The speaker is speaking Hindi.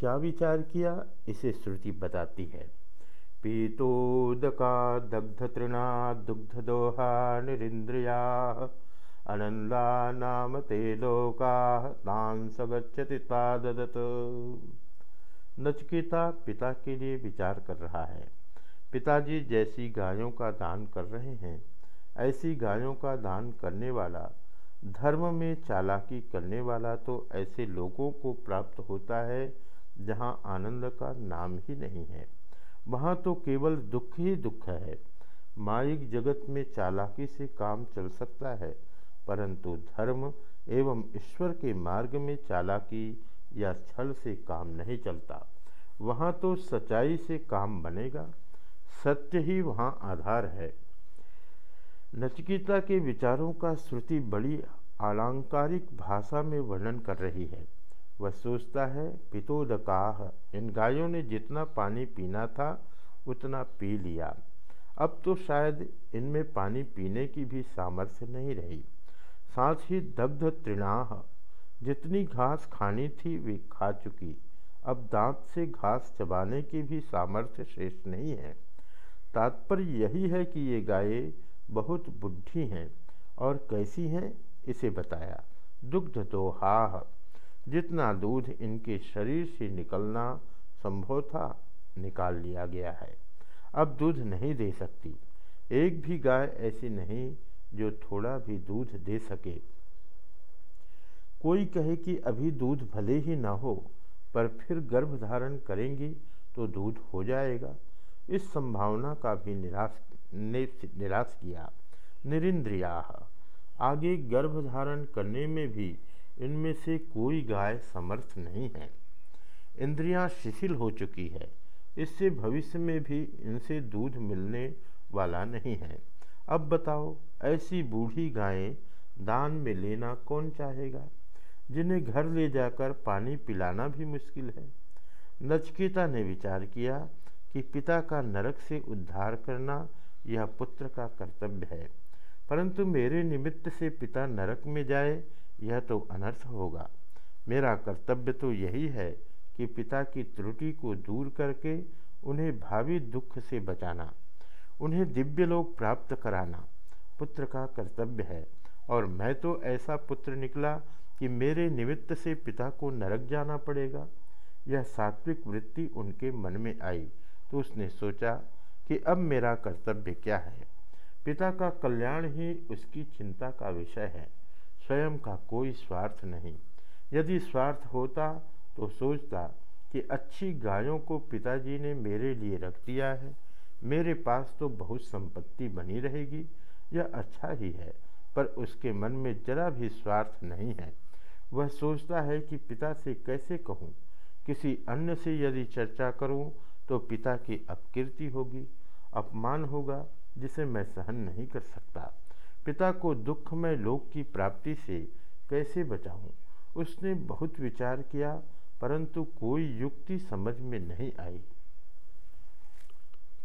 क्या विचार किया? इसे श्रुति बताती है। पीतोदका दग्ध दोहा निरिंद्रिया। अनंदा नाम ते लोका तान तादत नचकेता पिता के लिए विचार कर रहा है। पिताजी जैसी गायों का दान कर रहे हैं, ऐसी गायों का दान करने वाला, धर्म में चालाकी करने वाला तो ऐसे लोगों को प्राप्त होता है जहाँ आनंद का नाम ही नहीं है। वहाँ तो केवल दुख ही दुख है। माइक जगत में चालाकी से काम चल सकता है, परंतु धर्म एवं ईश्वर के मार्ग में चालाकी या छल से काम नहीं चलता। वहाँ तो सच्चाई से काम बनेगा, सत्य ही वहाँ आधार है। नचिकेता के विचारों का श्रुति बड़ी अलंकारिक भाषा में वर्णन कर रही है। वह सोचता है, पितोदकाह, इन गायों ने जितना पानी पीना था, उतना पी लिया। अब तो शायद इनमें पानी पीने की भी सामर्थ्य नहीं रही। साथ ही दग्ध तृणाह, जितनी घास खानी थी वे खा चुकी। अब दांत से घास चबाने की भी सामर्थ्य शेष नहीं है। तात्पर्य यही है कि ये गायें बहुत बुढ़ी हैं और कैसी हैं, इसे बताया। दुग्ध दोहाह जितना दूध इनके शरीर से निकलना संभव था, निकाल लिया गया है। अब दूध नहीं दे सकती। एक भी गाय ऐसी नहीं जो थोड़ा भी दूध दे सके। कोई कहे कि अभी दूध भले ही ना हो, पर फिर गर्भ धारण करेंगी तो दूध हो जाएगा। इस संभावना का भी निराश, ने, निराश किया। निरिंद्रिया आगे गर्भ धारण करने में भी इनमें से कोई गाय समर्थ नहीं है। इंद्रियाँ शिथिल हो चुकी है। इससे भविष्य में भी इनसे दूध मिलने वाला नहीं है। अब बताओ, ऐसी बूढ़ी गायें दान में लेना कौन चाहेगा? जिन्हें घर ले जाकर पानी पिलाना भी मुश्किल है। नचकेता ने विचार किया कि पिता का नरक से उद्धार करना यह पुत्र का कर्तव्य है। परंतु मेरे निमित्त से पिता नरक में जाए यह तो अनर्थ होगा। मेरा कर्तव्य तो यही है कि पिता की त्रुटि को दूर करके उन्हें भावी दुख से बचाना, उन्हें दिव्य लोग प्राप्त कराना। पुत्र का कर्तव्य है। और मैं तो ऐसा पुत्र निकला कि मेरे निमित्त से पिता को नरक जाना पड़ेगा। यह सात्विक वृत्ति उनके मन में आई। तो उसने सोचा कि अब मेरा कर्तव्य क्या है? पिता का कल्याण ही उसकी चिंता का विषय है। स्वयं का कोई स्वार्थ नहीं। यदि स्वार्थ होता तो सोचता कि अच्छी गायों को पिताजी ने मेरे लिए रख दिया है। मेरे पास तो बहुत संपत्ति बनी रहेगी, यह अच्छा ही है, पर उसके मन में जरा भी स्वार्थ नहीं है। वह सोचता है कि पिता से कैसे कहूँ, किसी अन्य से यदि चर्चा करूँ तो पिता की अपकीर्ति होगी, अपमान होगा, जिसे मैं सहन नहीं कर सकता। पिता को दुख में लोक की प्राप्ति से कैसे बचाऊं? उसने बहुत विचार किया, परंतु कोई युक्ति समझ में नहीं आई